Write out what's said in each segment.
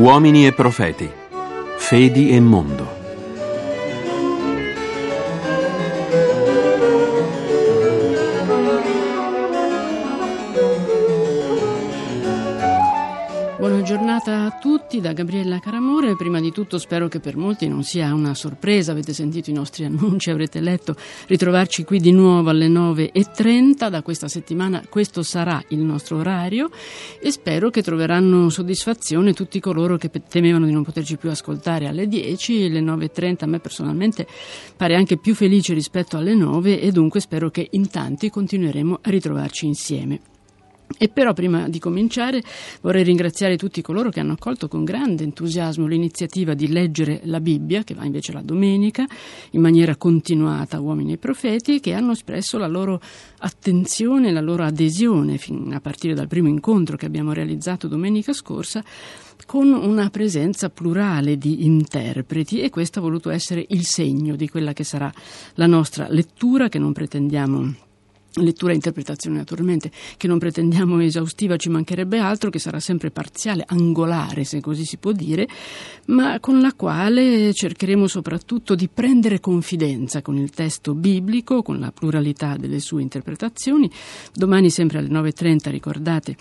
Uomini e profeti, fedi e mondo. A tutti da Gabriella Caramore. Prima di tutto spero che per molti non sia una sorpresa, avete sentito i nostri annunci, avrete letto, ritrovarci qui di nuovo alle 9.30. Da questa settimana questo sarà il nostro orario e spero che troveranno soddisfazione tutti coloro che temevano di non poterci più ascoltare alle 10. Le 9.30 a me personalmente pare anche più felice rispetto alle 9 e dunque spero che in tanti continueremo a ritrovarci insieme. E però prima di cominciare vorrei ringraziare tutti coloro che hanno accolto con grande entusiasmo l'iniziativa di leggere la Bibbia, che va invece la domenica, in maniera continuata, uomini e profeti, e che hanno espresso la loro attenzione, la loro adesione, a partire dal primo incontro che abbiamo realizzato domenica scorsa, con una presenza plurale di interpreti. E questo ha voluto essere il segno di quella che sarà la nostra lettura che non pretendiamo lettura e interpretazione naturalmente che non pretendiamo esaustiva ci mancherebbe altro che sarà sempre parziale, angolare se così si può dire ma con la quale cercheremo soprattutto di prendere confidenza con il testo biblico con la pluralità delle sue interpretazioni. Domani sempre alle 9.30 ricordate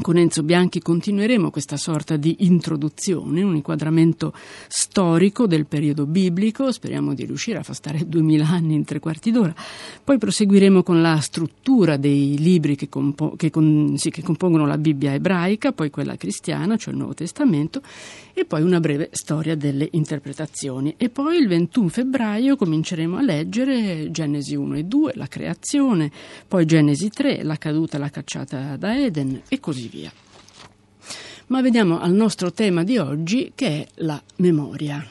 con Enzo Bianchi continueremo questa sorta di introduzione, un inquadramento storico del periodo biblico, speriamo di riuscire a far stare duemila anni in tre quarti d'ora, poi proseguiremo con la struttura dei libri che, compo- che, con- sì, che compongono la Bibbia ebraica, poi quella cristiana, cioè il Nuovo Testamento, e poi una breve storia delle interpretazioni. E poi il 21 febbraio cominceremo a leggere Genesi 1 e 2, la creazione, poi Genesi 3, la caduta e la cacciata da Eden e così via. Ma vediamo al nostro tema di oggi che è la memoria.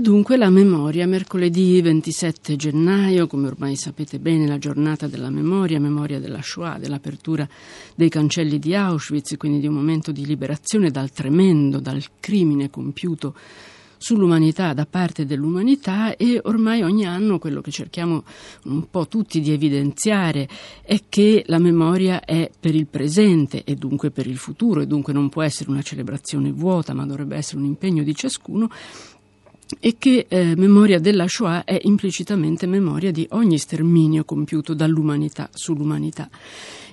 Dunque la memoria, mercoledì 27 gennaio, come ormai sapete bene, la giornata della memoria, memoria della Shoah, dell'apertura dei cancelli di Auschwitz, quindi di un momento di liberazione dal tremendo, dal crimine compiuto sull'umanità da parte dell'umanità e ormai ogni anno quello che cerchiamo un po' tutti di evidenziare è che la memoria è per il presente e dunque per il futuro e dunque non può essere una celebrazione vuota ma dovrebbe essere un impegno di ciascuno e che eh, memoria della Shoah è implicitamente memoria di ogni sterminio compiuto dall'umanità sull'umanità.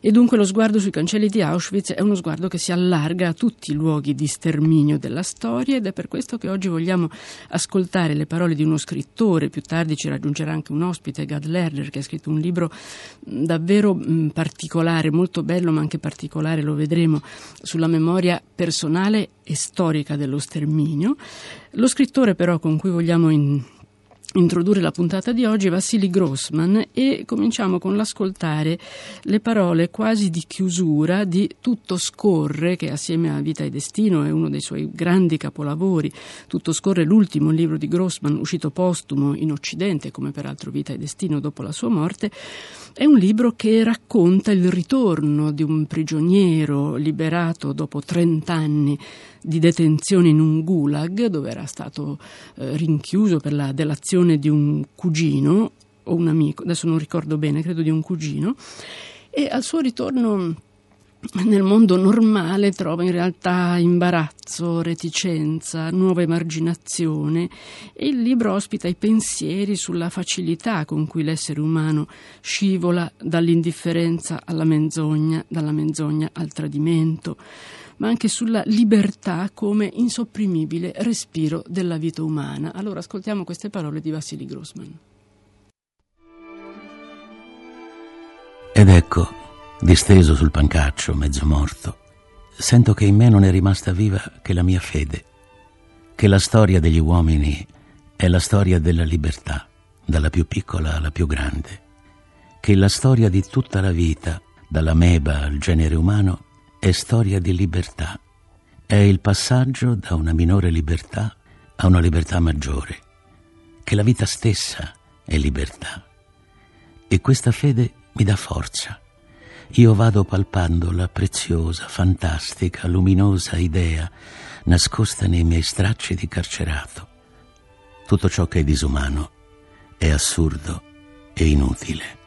E dunque lo sguardo sui cancelli di Auschwitz è uno sguardo che si allarga a tutti i luoghi di sterminio della storia ed è per questo che oggi vogliamo ascoltare le parole di uno scrittore, più tardi ci raggiungerà anche un ospite, Gad Lerner, che ha scritto un libro davvero particolare, molto bello ma anche particolare, lo vedremo, sulla memoria personale e storica dello sterminio. Lo scrittore però con cui vogliamo in introdurre la puntata di oggi Vassili Grossman e cominciamo con l'ascoltare le parole quasi di chiusura di Tutto scorre che assieme a Vita e Destino è uno dei suoi grandi capolavori. Tutto scorre l'ultimo libro di Grossman uscito postumo in Occidente come peraltro Vita e Destino dopo la sua morte. È un libro che racconta il ritorno di un prigioniero liberato dopo 30 anni di detenzione in un gulag dove era stato eh, rinchiuso per la delazione di un cugino o un amico, adesso non ricordo bene, credo di un cugino, e al suo ritorno nel mondo normale trova in realtà imbarazzo, reticenza, nuova emarginazione e il libro ospita i pensieri sulla facilità con cui l'essere umano scivola dall'indifferenza alla menzogna, dalla menzogna al tradimento, ma anche sulla libertà come insopprimibile respiro della vita umana. Allora ascoltiamo queste parole di Vassili Grossman. Ed ecco, disteso sul pancaccio, mezzo morto, sento che in me non è rimasta viva che la mia fede. che la storia degli uomini è la storia della libertà, dalla più piccola alla più grande, che la storia di tutta la vita, dall'ameba al genere umano, è storia di libertà, è il passaggio da una minore libertà a una libertà maggiore, che la vita stessa è libertà. E questa fede mi dà forza. Io vado palpando la preziosa, fantastica, luminosa idea nascosta nei miei stracci di carcerato. Tutto ciò che è disumano è assurdo e inutile.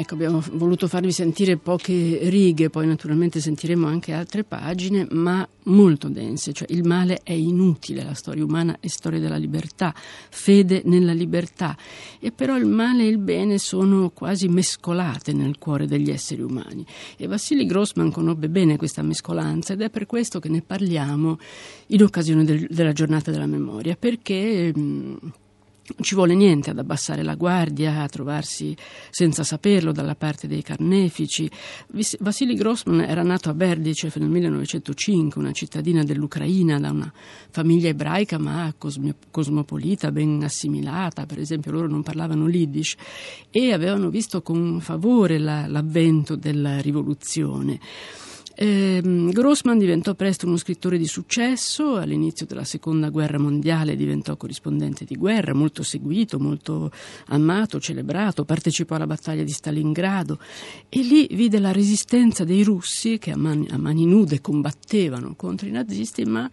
Ecco, abbiamo voluto farvi sentire poche righe, poi naturalmente sentiremo anche altre pagine, ma molto dense, cioè il male è inutile, la storia umana è storia della libertà, fede nella libertà, e però il male e il bene sono quasi mescolate nel cuore degli esseri umani. E Vassili Grossman conobbe bene questa mescolanza ed è per questo che ne parliamo in occasione del, della giornata della memoria, perché... Mh, non ci vuole niente ad abbassare la guardia, a trovarsi senza saperlo dalla parte dei carnefici. Vassili Grossman era nato a Berdicev nel 1905, una cittadina dell'Ucraina, da una famiglia ebraica ma cosmopolita, ben assimilata, per esempio loro non parlavano l'Iddish e avevano visto con favore la, l'avvento della rivoluzione. Eh, Grossman diventò presto uno scrittore di successo, all'inizio della seconda guerra mondiale diventò corrispondente di guerra, molto seguito, molto amato, celebrato, partecipò alla battaglia di Stalingrado e lì vide la resistenza dei russi che a mani, a mani nude combattevano contro i nazisti, ma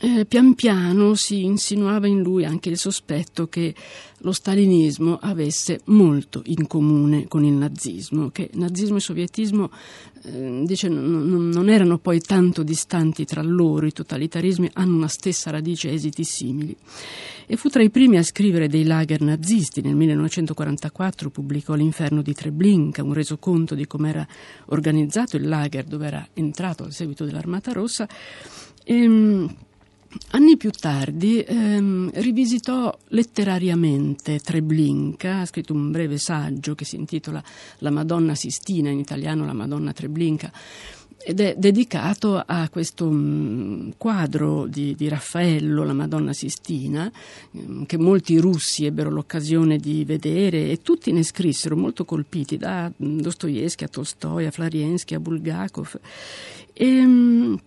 eh, pian piano si insinuava in lui anche il sospetto che lo stalinismo avesse molto in comune con il nazismo, che nazismo e sovietismo eh, dice, non, non erano poi tanto distanti tra loro, i totalitarismi hanno una stessa radice esiti simili. E fu tra i primi a scrivere dei lager nazisti. Nel 1944 pubblicò L'inferno di Treblinka, un resoconto di come era organizzato il lager dove era entrato al seguito dell'Armata Rossa. E, ehm, Anni più tardi ehm, rivisitò letterariamente Treblinka, ha scritto un breve saggio che si intitola La Madonna Sistina, in italiano La Madonna Treblinka, ed è dedicato a questo um, quadro di, di, Raffaello, la Madonna Sistina, um, che molti russi ebbero l'occasione di vedere e tutti ne scrissero, molto colpiti, da Dostoevsky a Tolstoi a Flariensky a Bulgakov. E, um,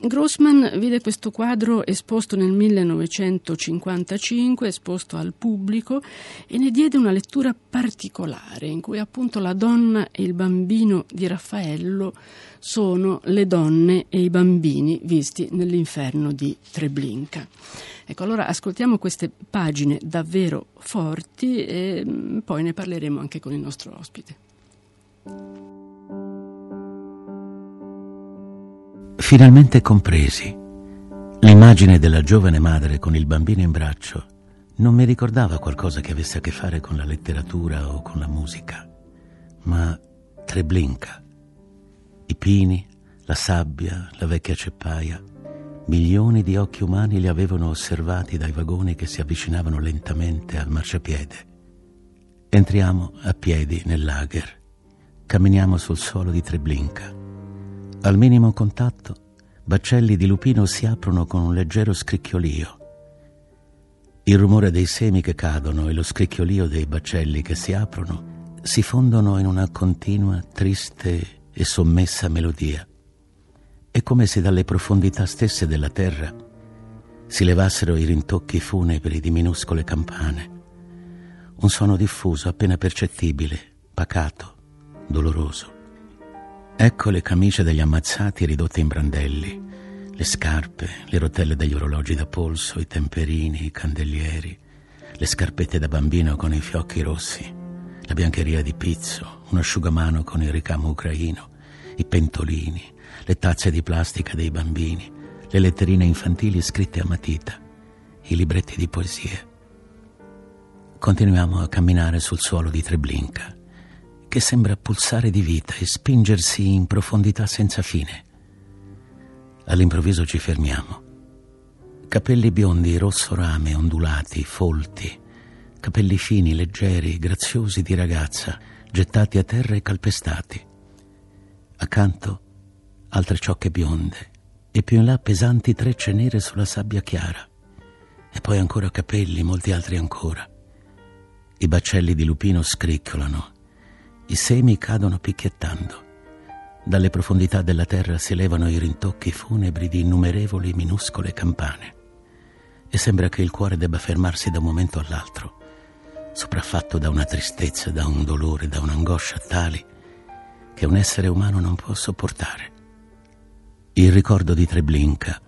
Grossman vide questo quadro esposto nel 1955, esposto al pubblico e ne diede una lettura particolare in cui appunto la donna e il bambino di Raffaello sono le donne e i bambini visti nell'inferno di Treblinka. Ecco, allora ascoltiamo queste pagine davvero forti e mm, poi ne parleremo anche con il nostro ospite. Finalmente compresi. L'immagine della giovane madre con il bambino in braccio non mi ricordava qualcosa che avesse a che fare con la letteratura o con la musica, ma Treblinka. I pini, la sabbia, la vecchia ceppaia. Milioni di occhi umani li avevano osservati dai vagoni che si avvicinavano lentamente al marciapiede. Entriamo a piedi nel lager. Camminiamo sul suolo di Treblinka. Al minimo contatto baccelli di lupino si aprono con un leggero scricchiolio. Il rumore dei semi che cadono e lo scricchiolio dei baccelli che si aprono si fondono in una continua, triste e sommessa melodia. È come se dalle profondità stesse della terra si levassero i rintocchi funebri di minuscole campane. Un suono diffuso, appena percettibile, pacato, doloroso. Ecco le camicie degli ammazzati ridotte in brandelli, le scarpe, le rotelle degli orologi da polso, i temperini, i candelieri, le scarpette da bambino con i fiocchi rossi, la biancheria di pizzo, un asciugamano con il ricamo ucraino, i pentolini, le tazze di plastica dei bambini, le letterine infantili scritte a matita, i libretti di poesie. Continuiamo a camminare sul suolo di Treblinka che sembra pulsare di vita e spingersi in profondità senza fine. All'improvviso ci fermiamo. Capelli biondi, rosso rame, ondulati, folti, capelli fini, leggeri, graziosi di ragazza, gettati a terra e calpestati. Accanto altre ciocche bionde e più in là pesanti trecce nere sulla sabbia chiara. E poi ancora capelli, molti altri ancora. I baccelli di lupino scricchiolano, i semi cadono picchiettando. Dalle profondità della terra si elevano i rintocchi funebri di innumerevoli minuscole campane. E sembra che il cuore debba fermarsi da un momento all'altro, sopraffatto da una tristezza, da un dolore, da un'angoscia tali che un essere umano non può sopportare. Il ricordo di Treblinka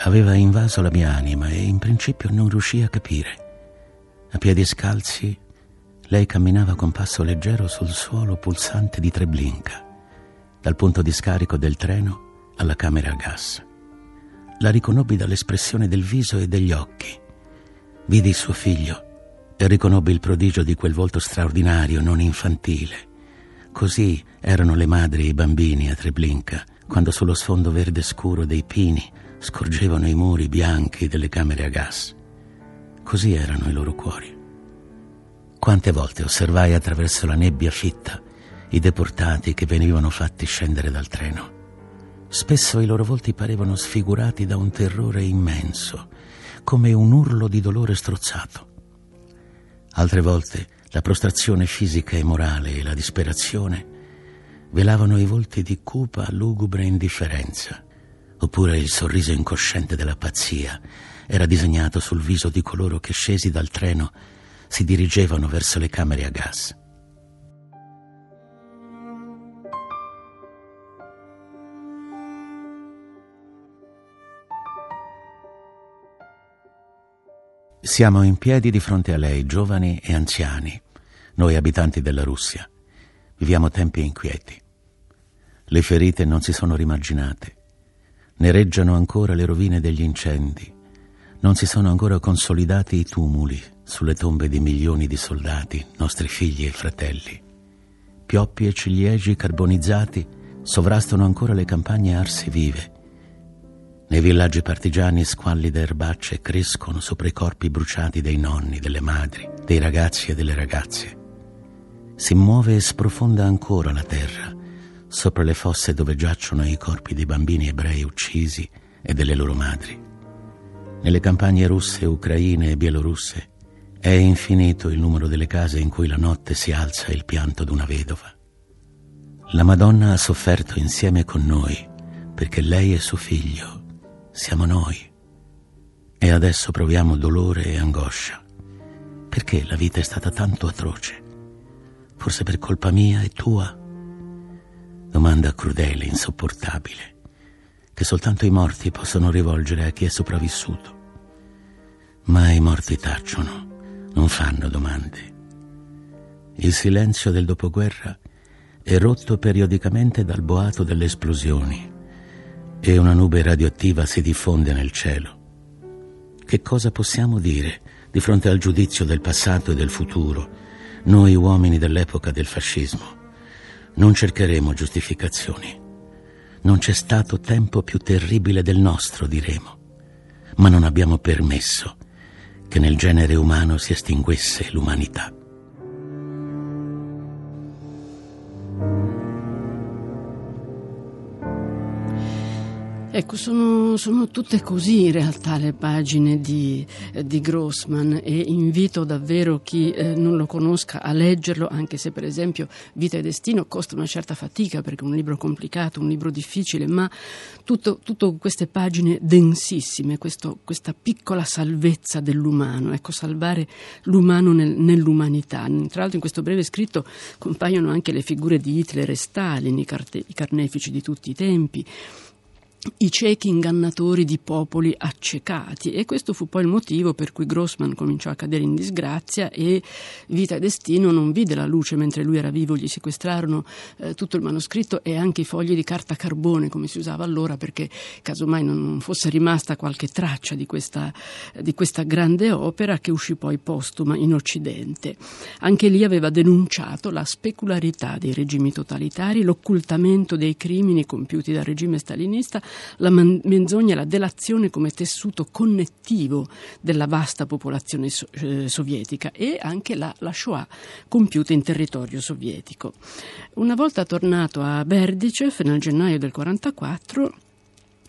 aveva invaso la mia anima e in principio non riuscii a capire. A piedi scalzi lei camminava con passo leggero sul suolo pulsante di Treblinka, dal punto di scarico del treno alla camera a gas. La riconobbi dall'espressione del viso e degli occhi. Vidi suo figlio e riconobbi il prodigio di quel volto straordinario, non infantile. Così erano le madri e i bambini a Treblinka, quando sullo sfondo verde scuro dei pini scorgevano i muri bianchi delle camere a gas. Così erano i loro cuori. Quante volte osservai attraverso la nebbia fitta i deportati che venivano fatti scendere dal treno. Spesso i loro volti parevano sfigurati da un terrore immenso, come un urlo di dolore strozzato. Altre volte la prostrazione fisica e morale e la disperazione velavano i volti di cupa, lugubre indifferenza, oppure il sorriso incosciente della pazzia era disegnato sul viso di coloro che scesi dal treno si dirigevano verso le camere a gas. Siamo in piedi di fronte a lei, giovani e anziani, noi abitanti della Russia. Viviamo tempi inquieti. Le ferite non si sono rimarginate. Nereggiano ancora le rovine degli incendi. Non si sono ancora consolidati i tumuli sulle tombe di milioni di soldati, nostri figli e fratelli. Pioppi e ciliegi carbonizzati sovrastano ancora le campagne arse vive. Nei villaggi partigiani squallide erbacce crescono sopra i corpi bruciati dei nonni, delle madri, dei ragazzi e delle ragazze si muove e sprofonda ancora la terra, sopra le fosse dove giacciono i corpi dei bambini ebrei uccisi e delle loro madri. Nelle campagne russe, ucraine e bielorusse è infinito il numero delle case in cui la notte si alza il pianto d'una vedova. La Madonna ha sofferto insieme con noi perché lei e suo figlio siamo noi. E adesso proviamo dolore e angoscia. Perché la vita è stata tanto atroce? Forse per colpa mia e tua? Domanda crudele, insopportabile, che soltanto i morti possono rivolgere a chi è sopravvissuto. Ma i morti tacciono, non fanno domande. Il silenzio del dopoguerra è rotto periodicamente dal boato delle esplosioni e una nube radioattiva si diffonde nel cielo. Che cosa possiamo dire di fronte al giudizio del passato e del futuro? Noi uomini dell'epoca del fascismo non cercheremo giustificazioni. Non c'è stato tempo più terribile del nostro, diremo, ma non abbiamo permesso che nel genere umano si estinguesse l'umanità. Ecco, sono, sono, tutte così in realtà le pagine di, eh, di Grossman e invito davvero chi eh, non lo conosca a leggerlo, anche se per esempio Vita e Destino costa una certa fatica perché è un libro complicato, un libro difficile, ma tutte queste pagine densissime, questo, questa piccola salvezza dell'umano, ecco, salvare l'umano nel, nell'umanità. Tra l'altro in questo breve scritto compaiono anche le figure di Hitler e Stalin, i, carte, i carnefici di tutti i tempi i ciechi ingannatori di popoli accecati e questo fu poi il motivo per cui Grossman cominciò a cadere in disgrazia e Vita e Destino non vide la luce mentre lui era vivo, gli sequestrarono eh, tutto il manoscritto e anche i fogli di carta carbone come si usava allora perché casomai non fosse rimasta qualche traccia di questa, di questa grande opera che uscì poi postuma in Occidente. Anche lì aveva denunciato la specularità dei regimi totalitari, l'occultamento dei crimini compiuti dal regime stalinista la menzogna e la delazione come tessuto connettivo della vasta popolazione so- eh, sovietica e anche la, la Shoah compiuta in territorio sovietico. Una volta tornato a Berdicev nel gennaio del 1944,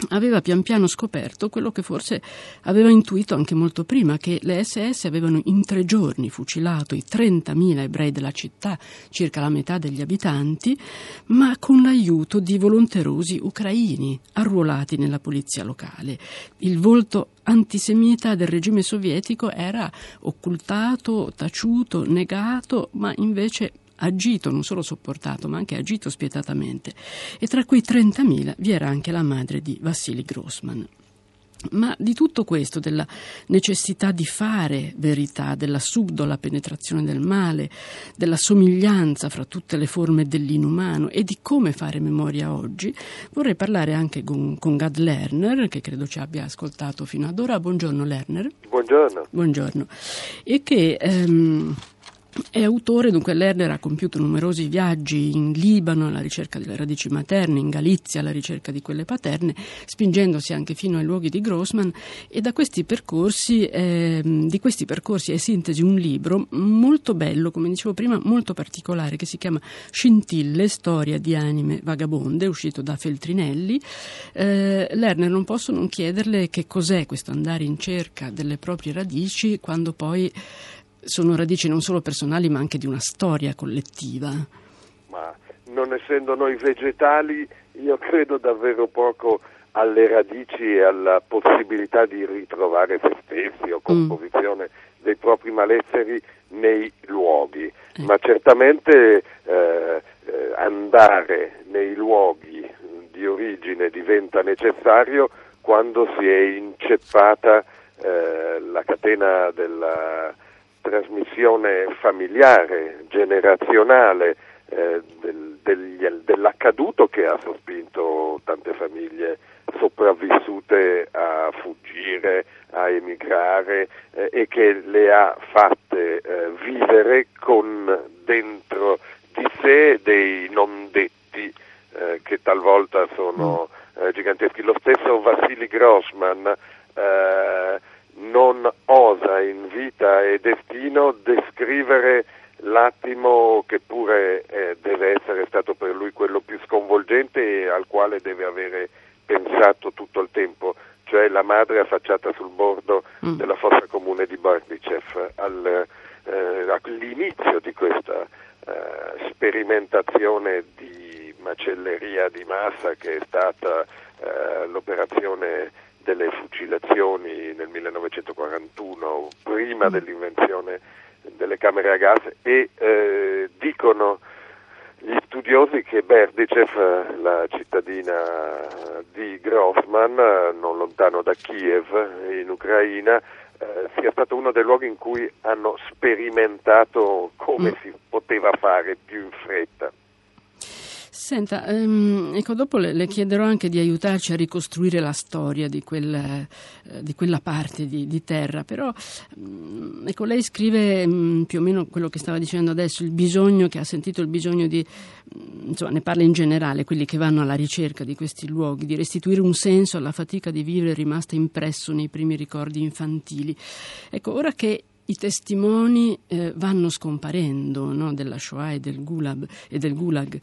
aveva pian piano scoperto quello che forse aveva intuito anche molto prima, che le SS avevano in tre giorni fucilato i 30.000 ebrei della città, circa la metà degli abitanti, ma con l'aiuto di volonterosi ucraini arruolati nella polizia locale. Il volto antisemita del regime sovietico era occultato, taciuto, negato, ma invece agito, non solo sopportato, ma anche agito spietatamente. E tra quei 30.000 vi era anche la madre di Vassili Grossman. Ma di tutto questo, della necessità di fare verità, della subdola penetrazione del male, della somiglianza fra tutte le forme dell'inumano e di come fare memoria oggi, vorrei parlare anche con, con Gad Lerner, che credo ci abbia ascoltato fino ad ora. Buongiorno Lerner. Buongiorno. Buongiorno. E che... Ehm, è autore, dunque Lerner ha compiuto numerosi viaggi in Libano alla ricerca delle radici materne, in Galizia alla ricerca di quelle paterne, spingendosi anche fino ai luoghi di Grossman e da questi percorsi, eh, di questi percorsi è sintesi un libro molto bello, come dicevo prima, molto particolare, che si chiama Scintille, storia di anime vagabonde, uscito da Feltrinelli. Eh, Lerner non posso non chiederle che cos'è questo andare in cerca delle proprie radici quando poi sono radici non solo personali ma anche di una storia collettiva. Ma non essendo noi vegetali, io credo davvero poco alle radici e alla possibilità di ritrovare se stessi o mm. composizione mm. dei propri malesseri nei luoghi, eh. ma certamente eh, eh, andare nei luoghi di origine diventa necessario quando si è inceppata eh, la catena della trasmissione familiare, generazionale eh, del, degli, dell'accaduto che ha sospinto tante famiglie sopravvissute a fuggire, a emigrare eh, e che le ha fatte eh, vivere con dentro di sé dei non detti eh, che talvolta sono mm. eh, giganteschi. Lo stesso Vassili Grossman eh, non osa in vita e destino descrivere l'attimo che pure eh, deve essere stato per lui quello più sconvolgente e al quale deve avere pensato tutto il tempo, cioè la madre affacciata sul bordo mm. della fossa comune di Bardicev al, eh, all'inizio di questa eh, sperimentazione di macelleria di massa che è stata eh, l'operazione delle fucilazioni nel 1941, prima mm. dell'invenzione delle camere a gas e eh, dicono gli studiosi che Berdicev, la cittadina di Grossman, non lontano da Kiev, in Ucraina, eh, sia stato uno dei luoghi in cui hanno sperimentato come mm. si poteva fare più in fretta. Senta, ehm, ecco, dopo le, le, chiederò anche di aiutarci a ricostruire la storia di, quel, eh, di quella parte di, di terra, però mm, ecco, lei scrive mh, mm, più o meno quello che stava dicendo adesso, il bisogno che ha sentito il bisogno di, mm, insomma, ne parla in generale, quelli che vanno alla ricerca di questi luoghi, di restituire un senso alla fatica di vivere rimasta impresso nei primi ricordi infantili. Ecco, ora che i testimoni eh, vanno scomparendo no, della Shoah e del, Gulag, e del, Gulag,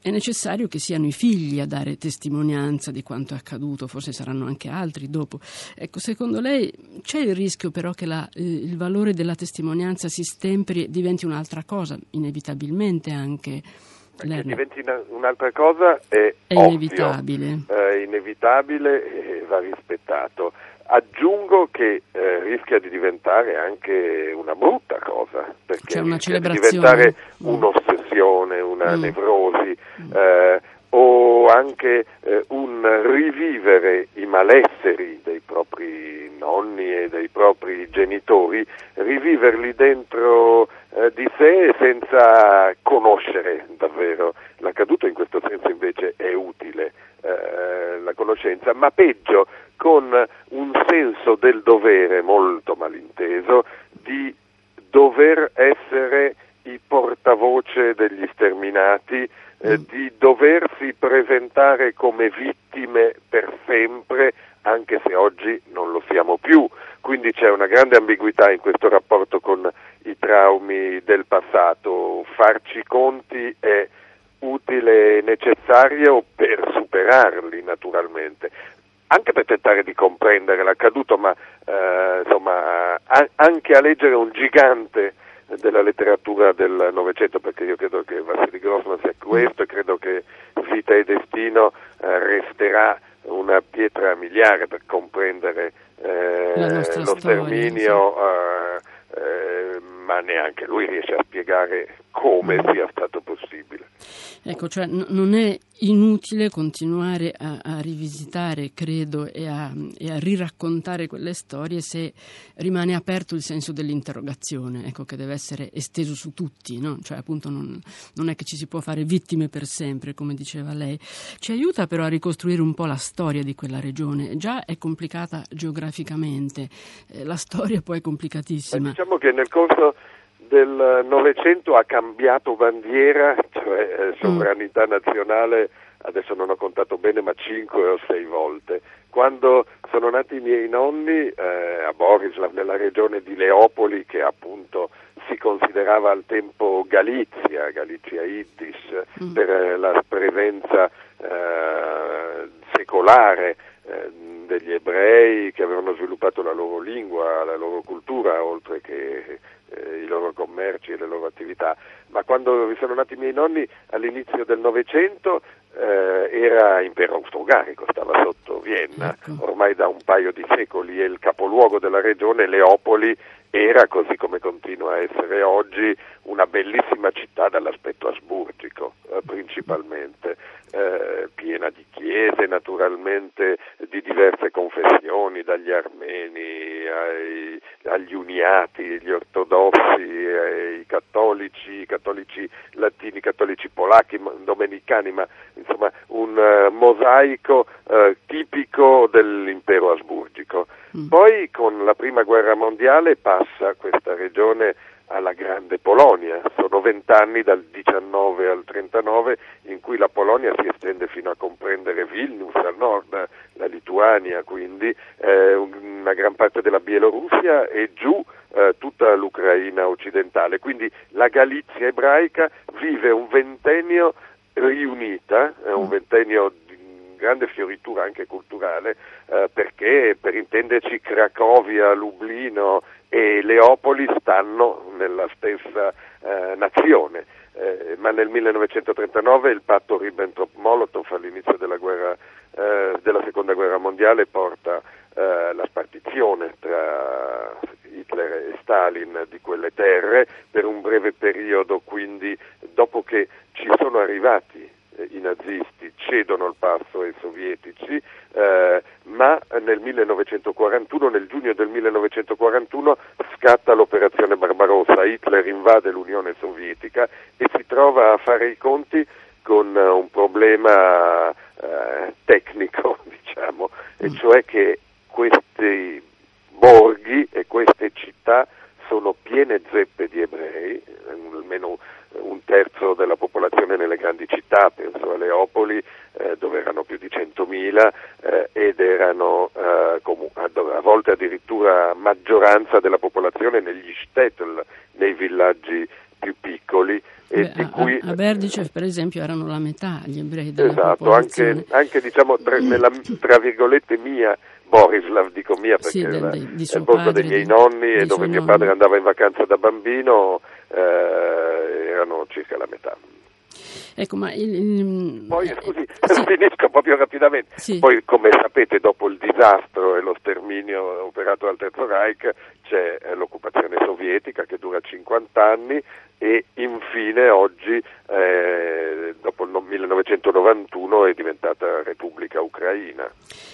È necessario che siano i figli a dare testimonianza di quanto è accaduto, forse saranno anche altri dopo. Ecco, secondo lei c'è il rischio però che la, eh, il valore della testimonianza si stemperi e diventi un'altra cosa, inevitabilmente anche? Che diventi un'altra cosa è, è inevitabile. È inevitabile e va rispettato. Aggiungo che eh, rischia di diventare anche una brutta cosa, perché cioè una rischia di diventare mm. un'ossessione, una mm. nevrosi mm. Eh, o anche eh, un rivivere i malesseri dei propri nonni e dei propri genitori, riviverli dentro eh, di sé senza conoscere davvero l'accaduto, in questo senso invece è utile eh, la conoscenza, ma peggio con un senso del dovere molto malinteso di dover essere i portavoce degli sterminati, eh, mm. di dover farsi presentare come vittime per sempre, anche se oggi non lo siamo più. Quindi c'è una grande ambiguità in questo rapporto con i traumi del passato. Farci conti è utile e necessario per superarli naturalmente anche per tentare di comprendere l'accaduto, ma eh, insomma, a- anche a leggere un gigante della letteratura del Novecento, perché io credo che Vassili Grossman sia questo e credo che Vita e Destino eh, resterà una pietra miliare per comprendere eh, lo sterminio, eh, eh, ma neanche lui riesce a spiegare come sia stato possibile. Ecco, cioè n- non è inutile continuare a, a rivisitare, credo, e a, e a, riraccontare quelle storie se rimane aperto il senso dell'interrogazione, ecco, che deve essere esteso su tutti, no? Cioè, appunto, non, non, è che ci si può fare vittime per sempre, come diceva lei. Ci aiuta però a ricostruire un po' la storia di quella regione. Già è complicata geograficamente, eh, la storia poi è complicatissima. Eh, diciamo che nel corso del Novecento ha cambiato bandiera, cioè eh, mm. sovranità nazionale, adesso non ho contato bene, ma cinque o sei volte. Quando sono nati i miei nonni eh, a Borislav, nella regione di Leopoli, che appunto si considerava al tempo Galizia, Galizia Iddis, mm. per eh, la presenza eh, secolare eh, degli ebrei che avevano sviluppato la loro lingua, la loro cultura, oltre che eh, i loro commerci e le loro attività, ma quando vi sono nati i miei nonni all'inizio del Novecento eh, era impero austro-ungarico, stava sotto Vienna, ecco. ormai da un paio di secoli e il capoluogo della regione, Leopoli, era, così come continua a essere oggi, una bellissima città dall'aspetto asburgico eh, principalmente, eh, piena di chiese naturalmente di diverse confessioni, dagli armeni ai, agli uniati, gli ortodossi, ai cattolici, cattolici latini, cattolici polacchi, domenicani, ma insomma un uh, mosaico uh, tipico dell'impero asburgico. Mm. Poi con la prima guerra mondiale passa questa regione alla grande Polonia. Sono vent'anni dal 19 al 39 in cui la Polonia si estende fino a comprendere Vilnius al nord, la Lituania quindi, eh, una gran parte della Bielorussia e giù eh, tutta l'Ucraina occidentale. Quindi la Galizia ebraica vive un ventennio riunita, eh, un mm. ventennio di grande fioritura anche culturale, eh, perché per intenderci Cracovia, Lublino e Leopoli stanno nella stessa eh, nazione. Eh, ma nel 1939 il patto Ribbentrop-Molotov all'inizio della, guerra, eh, della seconda guerra mondiale porta eh, la spartizione tra Hitler e Stalin di quelle terre per un breve periodo, quindi dopo che ci sono arrivati i nazisti cedono il passo ai sovietici, eh, ma nel 1941, nel giugno del 1941, scatta l'operazione Barbarossa, Hitler invade l'Unione Sovietica e si trova a fare i conti con un problema eh, tecnico, diciamo, e mm. cioè che questi borghi e queste città sono piene zeppe di ebrei, almeno un terzo della città, penso a Leopoli, eh, dove erano più di 100.000 eh, ed erano eh, comu- a volte addirittura maggioranza della popolazione negli shtetl, nei villaggi più piccoli. Beh, a, cui, a Berdicev per esempio erano la metà gli ebrei della esatto, anche, anche diciamo, tra, nella tra virgolette mia Borislav, dico mia perché sì, del, è il posto dei miei nonni e dove mio padre andava in vacanza da bambino eh, erano circa la metà. Ecco, ma il, il... Poi, scusi, sì. finisco proprio rapidamente. Sì. Poi, come sapete, dopo il disastro e lo sterminio operato dal Terzo Reich, c'è eh, l'occupazione sovietica che dura 50 anni e infine oggi, eh, 1991, è diventata Repubblica Ucraina.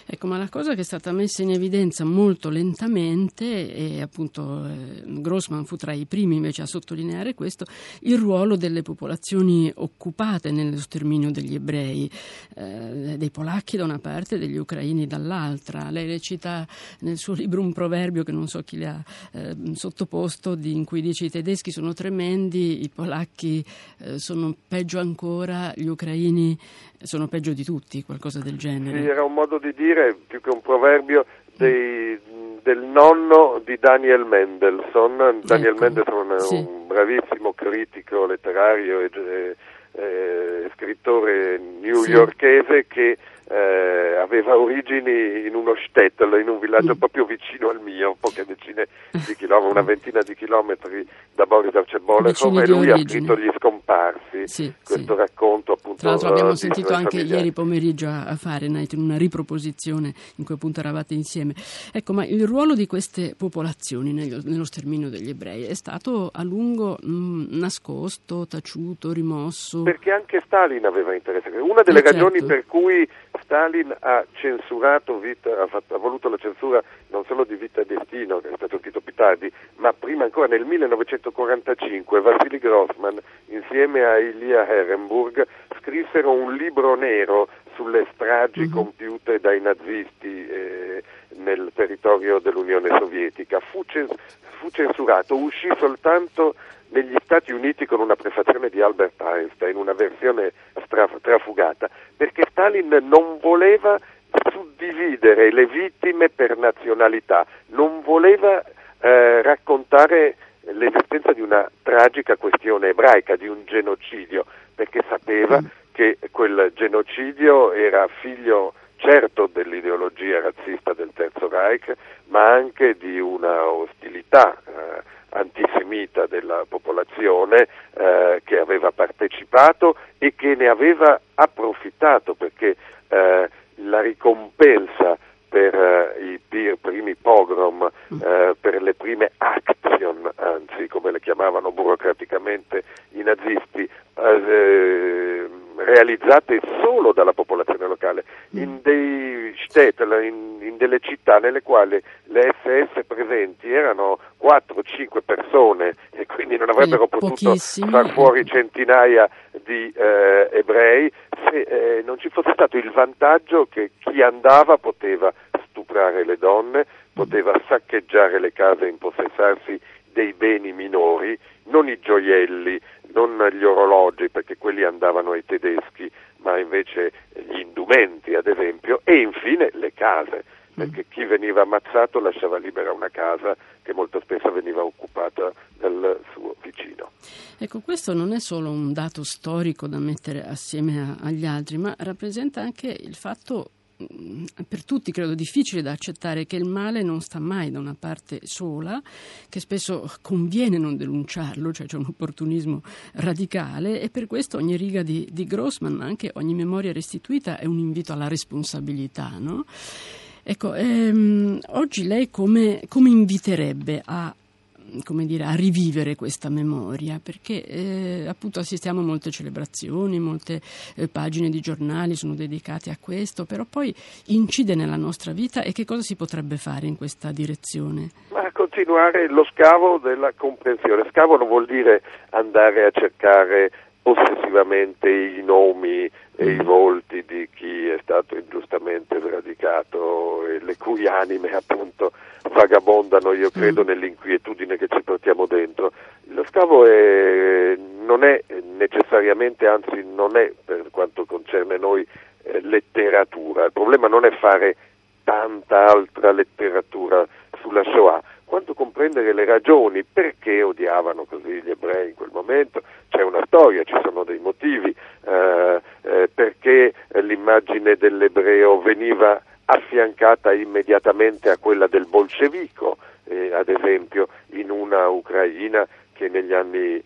Ecco, ma la cosa che è stata messa in evidenza molto lentamente, e appunto eh, Grossman fu tra i primi invece a sottolineare questo, il ruolo delle popolazioni occupate nello sterminio degli ebrei, eh, dei polacchi da una parte e degli ucraini dall'altra. Lei recita nel suo libro un proverbio che non so chi le ha eh, sottoposto, di, in cui dice i tedeschi sono tremendi, i polacchi eh, sono peggio ancora, gli ucraini italiani sono peggio di tutti, qualcosa del genere. Sì, era un modo di dire, più che un proverbio, dei, del nonno di Daniel Mendelssohn. Daniel Ecco, Mendelssohn è sì. un bravissimo critico letterario e, e- e scrittore newyorkese che eh, aveva origini in uno shtetl, in un villaggio Mm. proprio vicino al mio, poche decine di chilometri, una ventina di chilometri da Boris Vicini e lui ha scritto Gli scomparsi, Sì, questo sì. racconto appunto Tra l'altro abbiamo sentito anche familiari. ieri pomeriggio a a Fahrenheit in una riproposizione in cui appunto eravate insieme. Ecco, ma il ruolo di queste popolazioni nello, nello sterminio degli ebrei è stato a lungo mh, nascosto, taciuto, rimosso. Perché anche Stalin aveva interesse. Una delle Eh, certo. ragioni per cui Stalin ha censurato Vita, ha, fatto- ha voluto la censura non solo di Vita e Destino, che è stato scritto più tardi, ma prima ancora nel 1945 Vassili Grossman insieme a Elia Ehrenburg scrissero un libro nero sulle stragi Mhm. compiute dai nazisti eh, nel territorio dell'Unione Sovietica. Fu, cens- fu censurato, uscì soltanto negli Stati Uniti con una prefazione di Albert Einstein, una versione stra- trafugata, perché Stalin non voleva suddividere le vittime per nazionalità, non voleva eh, raccontare l'esistenza di una tragica questione ebraica, di un genocidio, perché sapeva che quel genocidio era figlio certo dell'ideologia razzista del Terzo Reich, ma anche di una ostilità eh, antisemita della popolazione eh, che aveva partecipato e che ne aveva approfittato perché eh, la ricompensa per eh, i pi- primi pogrom, eh, per le prime action, anzi come le chiamavano burocraticamente i nazisti, eh, realizzate solo dalla popolazione locale, in dei shtetl, in, in delle città nelle quali le SS presenti erano 4-5 persone e quindi non avrebbero Quindi potuto far fuori centinaia di eh, ebrei se eh, non ci fosse stato il vantaggio che chi andava poteva stuprare le donne, poteva saccheggiare le case e impossessarsi dei beni minori, non i gioielli, non gli orologi perché quelli andavano ai tedeschi, ma invece gli indumenti ad esempio e infine le case perché chi veniva ammazzato lasciava libera una casa che molto spesso veniva occupata dal suo vicino. Ecco, questo non è solo un dato storico da mettere assieme a- agli altri, ma rappresenta anche il fatto mh, per tutti credo difficile da accettare che il male non sta mai da una parte sola, che spesso conviene non denunciarlo, cioè c'è un opportunismo radicale e per questo ogni riga di, di Grossman, ma anche ogni memoria restituita è un invito alla responsabilità, no? Ecco, ehm, oggi lei come, come inviterebbe a come dire, a rivivere questa memoria, perché eh, appunto assistiamo a molte celebrazioni, molte eh, pagine di giornali sono dedicate a questo, però poi incide nella nostra vita e che cosa si potrebbe fare in questa direzione? Ma continuare lo scavo della comprensione. Scavo non vuol dire andare a cercare ossessivamente i nomi e i volti di chi è stato ingiustamente sradicato e le cui anime appunto vagabondano, io credo, nell'inquietudine che ci portiamo dentro. Lo scavo è- non è necessariamente, anzi non è per quanto concerne noi eh, letteratura, il problema non è fare tanta altra letteratura sulla Shoah, quanto comprendere le ragioni perché odiavano così gli ebrei in quel momento, c'è una storia, ci sono dei motivi, eh, eh, perché l'immagine dell'ebreo veniva affiancata immediatamente a quella del bolscevico, eh, ad esempio in una Ucraina che negli anni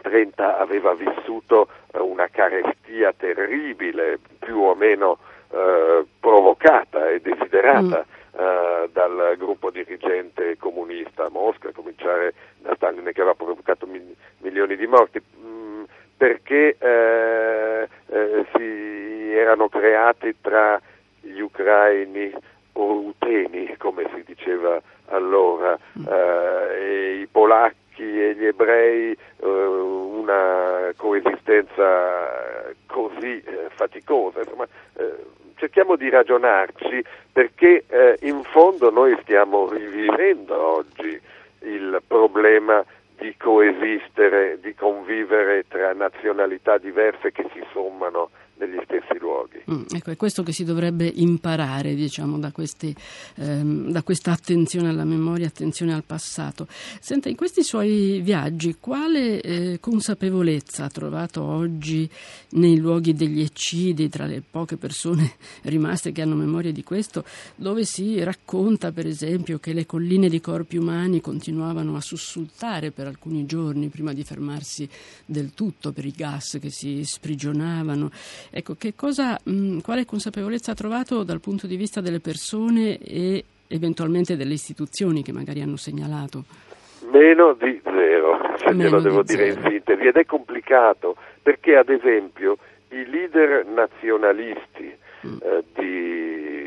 30 aveva vissuto eh, una carestia terribile, più o meno eh, provocata e desiderata eh, dal gruppo dirigente comunista a Mosca, a cominciare da Stalin che aveva provocato mil- milioni di morti, mh, perché eh, eh, si erano creati tra gli ucraini o ruteni, come si diceva allora, eh, e i polacchi e gli ebrei eh, una coesistenza così faticosa. Insomma, cerchiamo di ragionarci perché eh, in fondo noi stiamo rivivendo oggi il problema di coesistere, di convivere tra nazionalità diverse che si sommano negli stessi luoghi. Mm, ecco, è questo che si dovrebbe imparare, diciamo, da, questi, ehm, da, questa attenzione alla memoria, attenzione al passato. Senta, in questi suoi viaggi, quale eh, consapevolezza ha trovato oggi nei luoghi degli eccidi, tra le poche persone rimaste che hanno memoria di questo, dove si racconta, per esempio, che le colline di corpi umani continuavano a sussultare per alcuni giorni prima di fermarsi del tutto per i gas che si sprigionavano. Ecco, che cosa, mh, quale consapevolezza ha trovato dal punto di vista delle persone e eventualmente delle istituzioni che magari hanno segnalato? Meno di zero, se glielo devo dire zero. in sintesi, ed è complicato perché ad esempio i leader nazionalisti mm. eh, di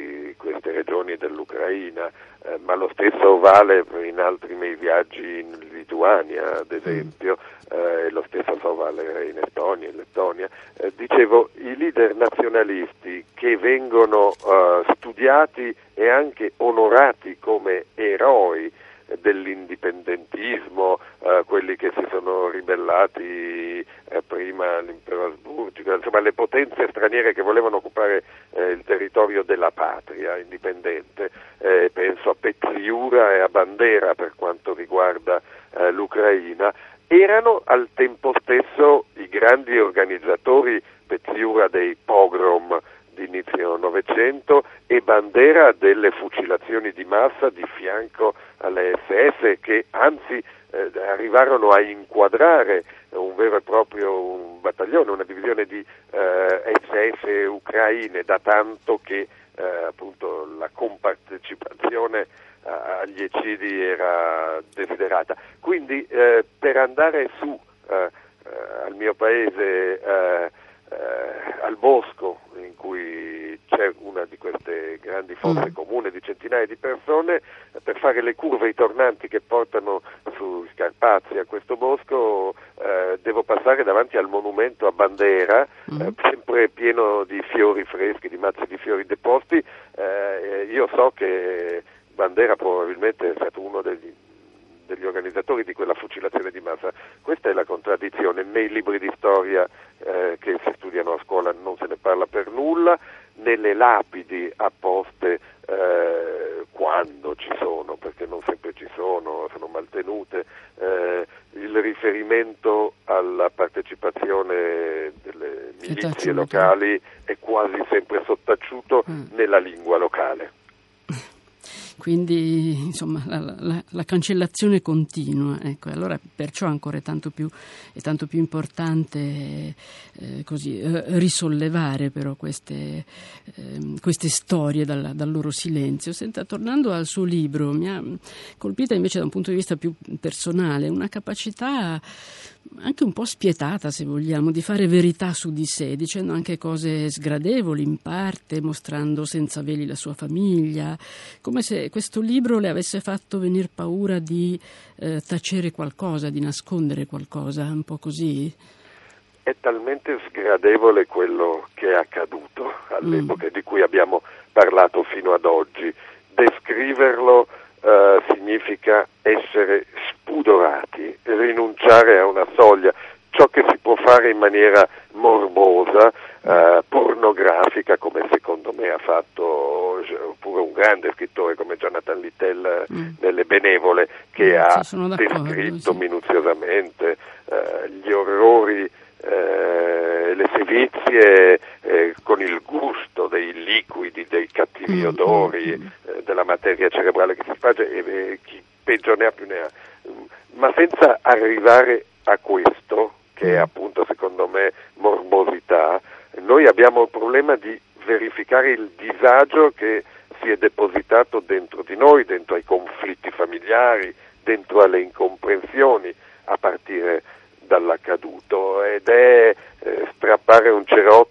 queste regioni dell'Ucraina, eh, ma lo stesso vale in altri miei viaggi in Lituania, ad esempio, eh, lo stesso so vale in Estonia, in Lettonia, eh, dicevo, i leader nazionalisti che vengono eh, studiati e anche onorati come eroi dell'indipendentismo, eh, quelli che si sono ribellati eh, prima all'impero asburgico, insomma le potenze straniere che volevano occupare eh, il territorio della patria indipendente, eh, penso a Petliura e a Bandera per quanto riguarda eh, l'Ucraina, erano al tempo stesso i grandi organizzatori Petliura dei pogrom di inizio Novecento e Bandera delle fucilazioni di massa di fianco alle SS che anzi eh, arrivarono a inquadrare un vero e proprio un battaglione, una divisione di eh, SS ucraine da tanto che eh, appunto la compartecipazione eh, agli eccidi era desiderata. Quindi eh, per andare su eh, al mio paese al bosco in cui c'è una di queste grandi fosse mm. comune di centinaia di persone, per fare le curve i tornanti che portano sui Scarpazzi a questo bosco eh, devo passare davanti al monumento a Bandera, mm. eh, sempre pieno di fiori freschi, di mazzi di fiori deposti. Eh, io so che Bandera probabilmente è stato uno degli degli organizzatori di quella fucilazione di massa. Questa è la contraddizione. Nei libri di storia eh, che si studiano a scuola non se ne parla per nulla, nelle lapidi apposte eh, quando ci sono, perché non sempre ci sono, sono maltenute, eh, il riferimento alla partecipazione delle milizie locali è quasi sempre sottaciuto mm. nella lingua locale quindi insomma la, la, la cancellazione continua, ecco, allora perciò ancora è tanto più, è tanto più importante eh, così, eh, risollevare però queste, eh, queste storie dal, dal, loro silenzio. Senta, tornando al suo libro, mi ha colpita invece da un punto di vista più personale una capacità anche un po' spietata, se vogliamo, di fare verità su di sé, dicendo anche cose sgradevoli in parte, mostrando senza veli la sua famiglia, come se questo libro le avesse fatto venire paura di eh, tacere qualcosa, di nascondere qualcosa, un po' così. È talmente sgradevole quello che è accaduto all'epoca mm. di cui abbiamo parlato fino ad oggi. Descriverlo eh, significa essere spudorati, rinunciare a una soglia, ciò che si può fare in maniera morbosa, eh, pornografica, come secondo me ha fatto pure un grande scrittore come Jonathan Littell mm. nelle Benevole, che mm, ha descritto sì. minuziosamente eh, gli orrori eh, le sevizie eh, con il gusto dei liquidi, dei cattivi mm, odori, mm, eh, della materia cerebrale che si sparge e chi peggio ne ha più ne ha. Mm, ma senza arrivare a questo, che è appunto secondo me morbosità, noi abbiamo il problema di verificare il disagio che si è depositato dentro di noi, dentro ai conflitti familiari, dentro alle incomprensioni, a partire hare un cero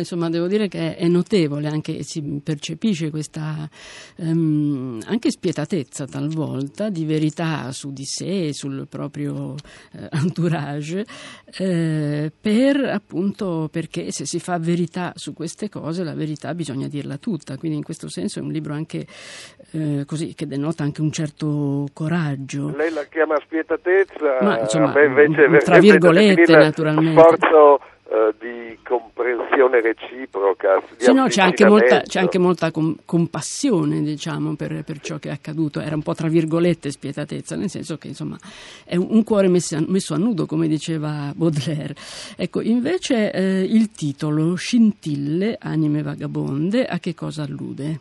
insomma devo dire che è notevole, anche si percepisce questa um, anche spietatezza talvolta di verità su di sé, sul proprio eh, entourage, eh, per appunto perché se si fa verità su queste cose la verità bisogna dirla tutta, quindi in questo senso è un libro anche eh, così che denota anche un certo coraggio. Lei la chiama spietatezza, Ma, insomma, invece, tra virgolette naturalmente. Sforzo eh, di comprensione reciproca. Di sì, no, c'è anche molta, c'è anche molta com- compassione, diciamo, per, per, ciò che è accaduto. Era un po' tra virgolette spietatezza, nel senso che, insomma, è un, un cuore messo a, messo a, nudo, come diceva Baudelaire. Ecco, invece eh, il titolo, Scintille, anime vagabonde, a che cosa allude?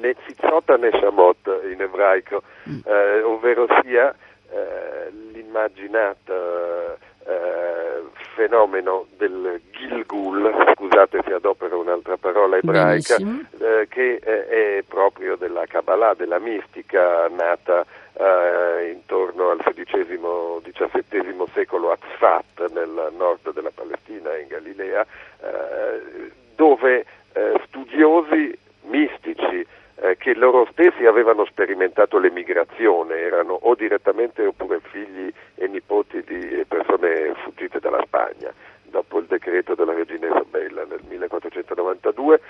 Nezizzota Neshamot in ebraico, mm. eh, ovvero sia eh, l'immaginata eh, fenomeno del Gilgul, scusate se adopero un'altra parola ebraica, eh, che è, è, proprio della Kabbalah, della mistica nata eh, intorno al XVI-XVII secolo a Tzfat, nel nord della Palestina, in Galilea, eh, dove eh, studiosi mistici eh, che loro stessi avevano sperimentato l'emigrazione, erano o direttamente oppure figli e nipoti di persone fuggite dalla Spagna dopo il decreto della regina Isabella nel 1492,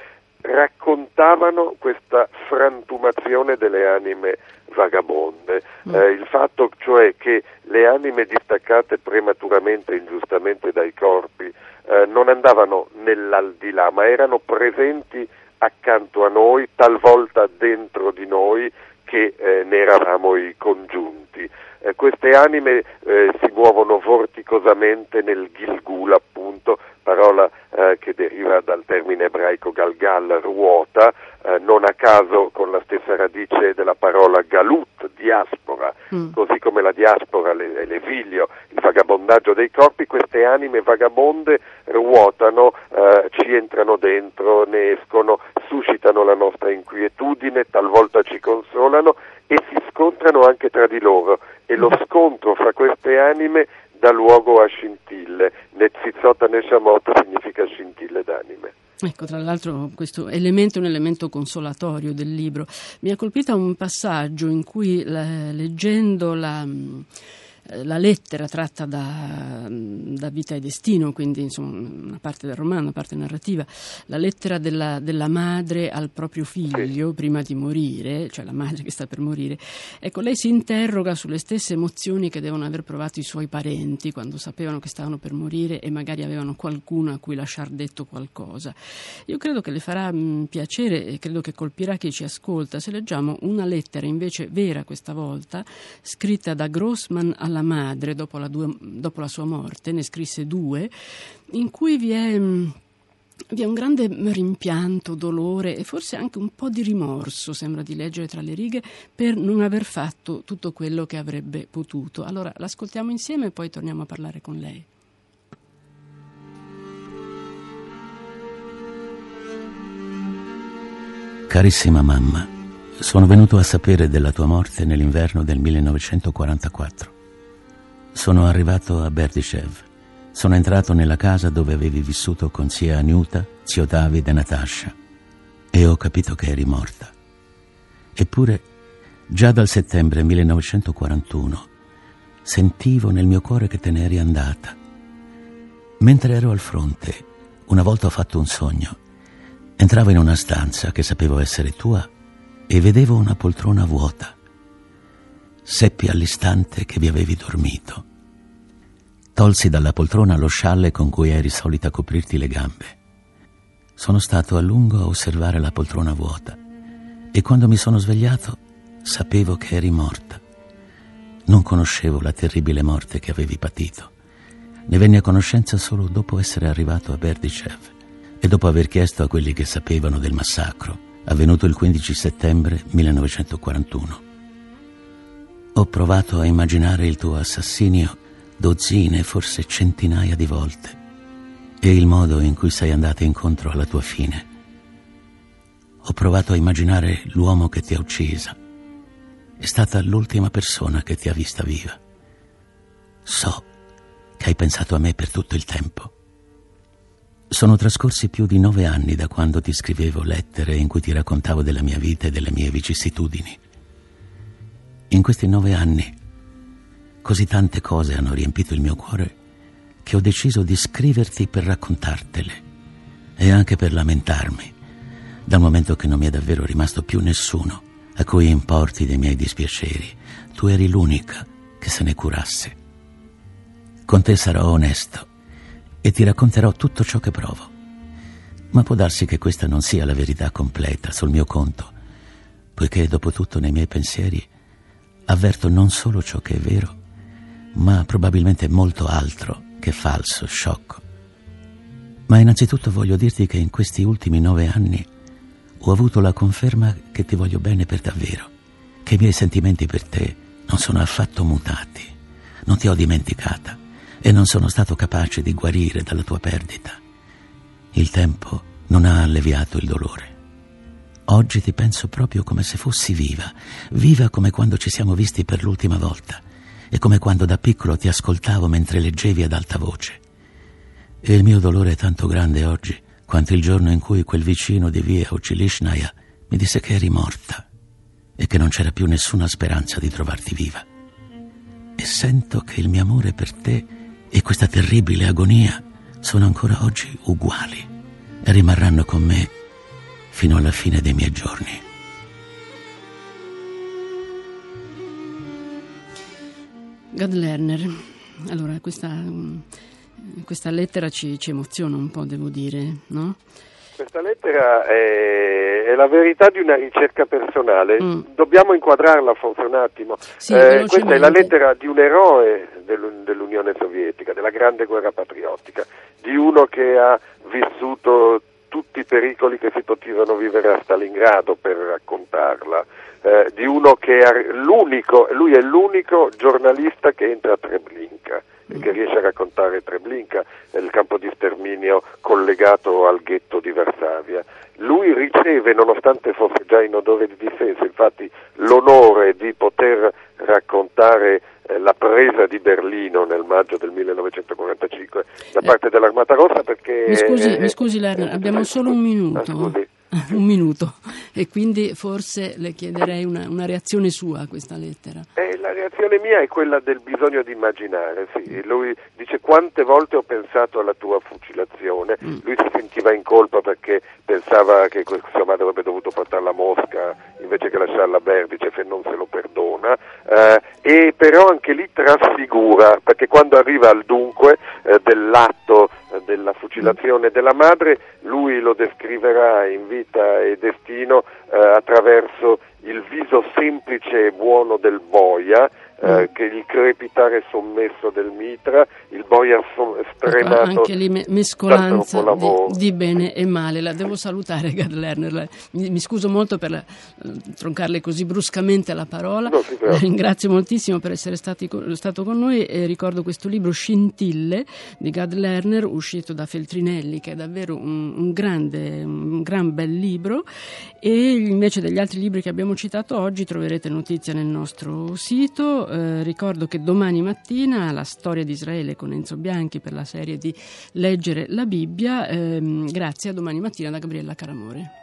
raccontavano questa frantumazione delle anime vagabonde, mm. eh, il fatto cioè che le anime distaccate prematuramente e ingiustamente dai corpi eh, non andavano nell'aldilà, ma erano presenti accanto a noi, talvolta dentro di noi, che eh, ne eravamo i congiunti. Eh, queste anime eh, si muovono vorticosamente nel Gilgul, appunto, parola eh, che deriva dal termine ebraico galgal, ruota, eh, non a caso con la stessa radice della parola galut, diaspora, mm. così come la diaspora, le, l'esilio, il vagabondaggio dei corpi, queste anime vagabonde ruotano, eh, ci entrano dentro, ne escono, suscitano la nostra inquietudine, talvolta ci consolano e si scontrano anche tra di loro e lo scontro fra queste anime dà luogo a scintille. Nezizzota Neshamot significa scintille d'anime. Ecco, tra l'altro questo elemento è un elemento consolatorio del libro. Mi ha colpito un passaggio in cui, leggendo la la lettera tratta da, da, Vita e Destino, quindi insomma una parte del romanzo, una parte narrativa, la lettera della, della, madre al proprio figlio prima di morire, cioè la madre che sta per morire, ecco, lei si interroga sulle stesse emozioni che devono aver provato i suoi parenti quando sapevano che stavano per morire e magari avevano qualcuno a cui lasciar detto qualcosa. Io credo che le farà mh, piacere e credo che colpirà chi ci ascolta. Se leggiamo una lettera invece vera questa volta, scritta da Grossman alla alla madre dopo la, due, dopo la sua morte, ne scrisse due, in cui vi è mm, vi è un grande rimpianto, dolore e forse anche un po' di rimorso, sembra di leggere tra le righe, per non aver fatto tutto quello che avrebbe potuto. Allora l'ascoltiamo insieme e poi torniamo a parlare con lei. Carissima mamma, sono venuto a sapere della tua morte nell'inverno del 1944. Sono arrivato a Berdyshev. Sono entrato nella casa dove avevi vissuto con zia Anuta, zio Davide e Natasha e ho capito che eri morta. Eppure, già dal settembre 1941, sentivo nel mio cuore che te ne eri andata. Mentre ero al fronte, una volta ho fatto un sogno. Entravo in una stanza che sapevo essere tua e vedevo una poltrona vuota. Seppi all'istante che vi avevi dormito. Tolsi dalla poltrona lo scialle con cui eri solita coprirti le gambe. Sono stato a lungo a osservare la poltrona vuota e quando mi sono svegliato sapevo che eri morta. Non conoscevo la terribile morte che avevi patito. Ne venni a conoscenza solo dopo essere arrivato a Berdyshev e dopo aver chiesto a quelli che sapevano del massacro avvenuto il 15 settembre 1941. Ho provato a immaginare il tuo assassinio dozzine, forse centinaia di volte e il modo in cui sei andata incontro alla tua fine. Ho provato a immaginare l'uomo che ti ha uccisa. È stata l'ultima persona che ti ha vista viva. So che hai pensato a me per tutto il tempo. Sono trascorsi più di nove anni da quando ti scrivevo lettere in cui ti raccontavo della mia vita e delle mie vicissitudini. In questi nove anni così tante cose hanno riempito il mio cuore che ho deciso di scriverti per raccontartele e anche per lamentarmi, dal momento che non mi è davvero rimasto più nessuno a cui importi dei miei dispiaceri. Tu eri l'unica che se ne curasse. Con te sarò onesto e ti racconterò tutto ciò che provo. Ma può darsi che questa non sia la verità completa sul mio conto, poiché dopo tutto nei miei pensieri avverto non solo ciò che è vero, ma probabilmente molto altro che falso, sciocco. Ma innanzitutto voglio dirti che in questi ultimi nove anni ho avuto la conferma che ti voglio bene per davvero, che i miei sentimenti per te non sono affatto mutati, non ti ho dimenticata e non sono stato capace di guarire dalla tua perdita. Il tempo non ha alleviato il dolore. Oggi ti penso proprio come se fossi viva, viva come quando ci siamo visti per l'ultima volta e come quando da piccolo ti ascoltavo mentre leggevi ad alta voce. E il mio dolore è tanto grande oggi quanto il giorno in cui quel vicino di via Ucilishnaya mi disse che eri morta e che non c'era più nessuna speranza di trovarti viva. E sento che il mio amore per te e questa terribile agonia sono ancora oggi uguali e rimarranno con me fino alla fine dei miei giorni. Gad Lerner, allora questa questa lettera ci, ci, emoziona un po', devo dire, no? Questa lettera è, è la verità di una ricerca personale, mm. dobbiamo inquadrarla forse un attimo. Sì, eh, questa è la lettera di un eroe dell'Unione Sovietica, della grande guerra patriottica, di uno che ha vissuto tutti i pericoli che si potevano vivere a Stalingrado per raccontarla, eh, di uno che è l'unico, lui è l'unico giornalista che entra a Treblinka e che riesce a raccontare Treblinka, il campo di sterminio collegato al ghetto di Varsavia. Lui riceve, nonostante fosse già in odore di difesa, infatti l'onore di poter raccontare la presa di Berlino nel maggio del 1945 da eh, parte dell'Armata Rossa perché... Mi scusi, mi scusi Lerner, abbiamo solo un minuto. Ah, un minuto e quindi forse le chiederei una, una reazione sua a questa lettera. Eh, la reazione mia è quella del bisogno di immaginare, sì. lui dice quante volte ho pensato alla tua fucilazione, mm. lui si sentiva in colpa perché pensava che sua madre avrebbe dovuto portarla a Mosca invece che lasciarla a Berdice e non se lo perdona, eh, e però anche lì trasfigura perché quando arriva al dunque eh, dell'atto della fucilazione della madre, lui lo descriverà in vita e destino eh, attraverso il viso semplice e buono del boia, eh, mm. che il crepitare sommesso del mitra, il boia stremato. Ecco, anche lì mescolanza di, di, bene e male. La devo salutare, Gad Lerner. Mi, mi, scuso molto per la, eh, troncarle così bruscamente la parola. No, la ringrazio moltissimo per essere stati, stato con noi e ricordo questo libro Scintille di Gad Lerner, uscito da Feltrinelli, che è davvero un, un grande, un gran bel libro. E invece degli altri libri che abbiamo citato oggi troverete notizia nel nostro sito eh, ricordo che domani mattina la storia di Israele con Enzo Bianchi per la serie di Leggere la Bibbia, ehm, grazie a domani mattina da Gabriella Caramore.